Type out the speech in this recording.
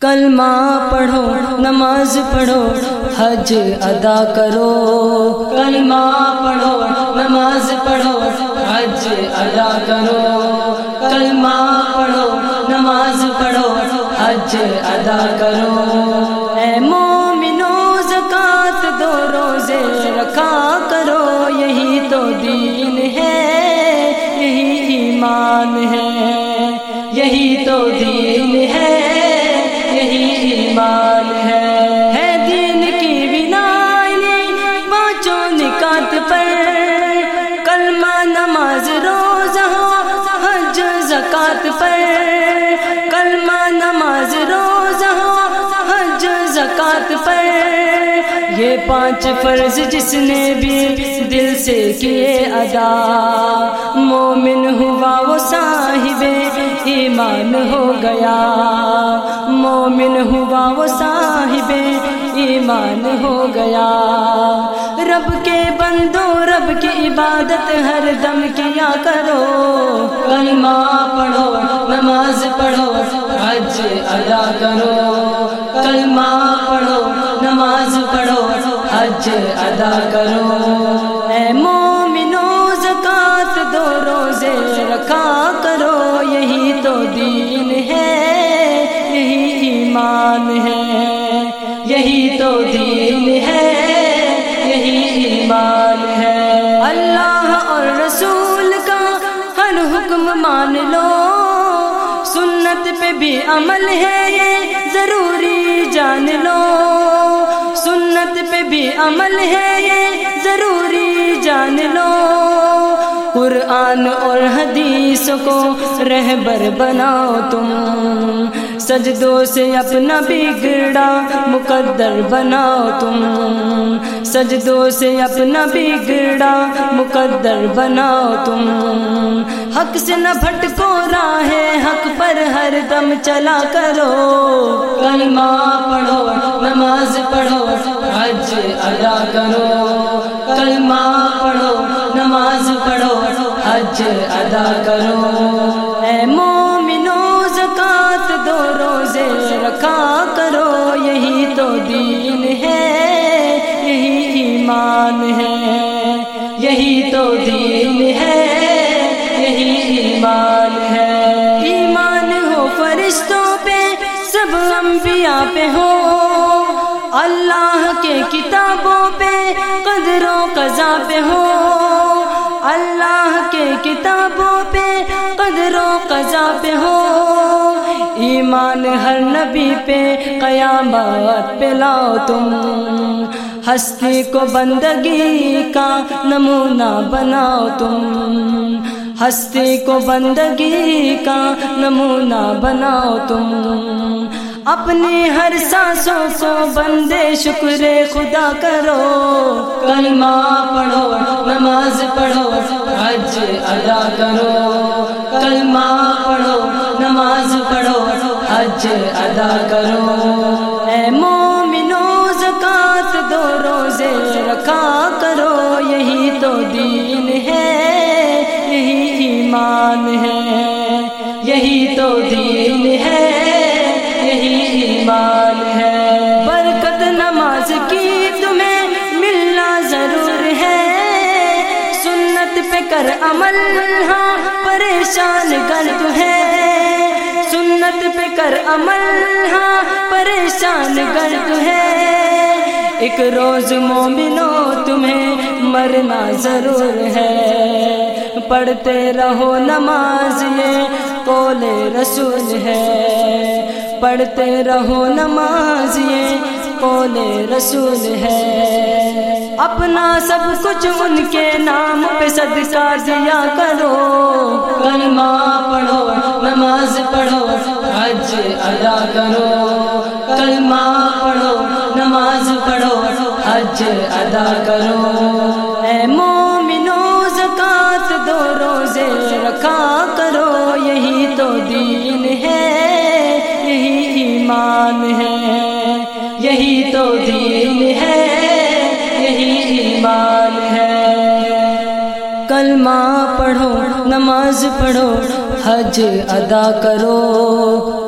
کلمہ پڑھو، نماز پڑھو، حج ادا کرو۔ کلمہ پڑھو، نماز پڑھو، حج ادا کرو۔ کلمہ پڑھو، نماز پڑھو، حج ادا کرو۔ اے مومنو، زکات دو روزے رکھا کرو۔ یہی تو دین ہے، یہی ایمان ہے، یہی تو دین ہے۔ یہی ایمان ہے۔ ہے دین کی بنا پانچوں نکات پر۔ کلمہ نماز روزہ، حج زکات پر۔ کلمہ نماز روزہ، حج زکات پر۔ یہ پانچ فرض جس نے بھی دل سے کیے ادا۔ مومن ہوا وہ صاحب ایمان ہو گیا۔ مومن ہوا وہ صاحب ایمان ہو گیا۔ رب کے بندو، رب کی عبادت ہر دم کیا کرو۔ کلمہ پڑھو، نماز پڑھو، حج ادا کرو۔ کلمہ پڑھو، نماز پڑھو، حج ادا کرو۔ حکم مان لو۔ سنت پہ بھی عمل ہے، یہ ضروری جان لو۔ سنت پہ بھی عمل ہے، یہ ضروری جان لو۔ قرآن اور حدیث کو رہبر بناؤ تم۔ سجدوں سے اپنا بگڑا، مقدر بناؤ تم۔ سجدوں سے اپنا بگڑا، مقدر بناؤ تم۔ حق سے نہ بھٹکو راہ حق پر ہر دم چلا کرو۔ کلمہ پڑھو، نماز پڑھو، حج ادا کرو۔ کلمہ پڑھو، نماز پڑھو، حج ادا کرو۔ رکھا کرو، یہی تو دین ہے، یہی ایمان ہے۔ یہی تو دین ہے، یہی ایمان ہے۔ ایمان ہو فرشتوں پہ، سب انبیاء پہ ہو۔ اللہ کے کتابوں پہ قدر و قضا پہ ہو۔ اللہ کے کتابوں پہ قدر و قضا پہ ہو۔ ایمان ہر نبی پہ، قیامت پہ لاؤ تم۔ ہستی کو بندگی کا نمونہ بناؤ تم۔ ہستی کو بندگی کا نمونہ بناؤ تم۔ اپنی ہر سانسوں کو بندے شکر خدا کرو۔ کلمہ پڑھو، نماز پڑھو، حج ادا کرو۔ کلمہ پڑھو، نماز پڑھو۔ حج ادا کرو۔ اے مومنو زکات دو روزے رکھا کرو۔ یہی تو دین ہے، یہی ایمان ہے۔ یہی تو دین ہے، یہی ایمان ہے۔ برکت نماز کی تمہیں ملنا ضرور ہے۔ سنت پہ کر عمل ہاں پریشان گرد ہے۔ سنت کر عمل ہاں پریشان گرد ہے۔ ایک روز مومنو تمہیں مرنا ضرور ہے۔ پڑھتے رہو نماز، یہ قول رسول ہے۔ پڑھتے رہو نماز، یہ قول رسول ہے۔ اپنا سب کچھ ان کے نام پہ صدقہ دیا کرو۔ کلمہ پڑھو۔ نماز پڑھو، حج ادا کرو، کلمہ پڑھو، نماز پڑھو، حج ادا کرو۔ اے مومنو، زکات دو روزے رکھا کرو، یہی تو دین ہے۔ کلمہ پڑھو نماز پڑھو حج ادا کرو۔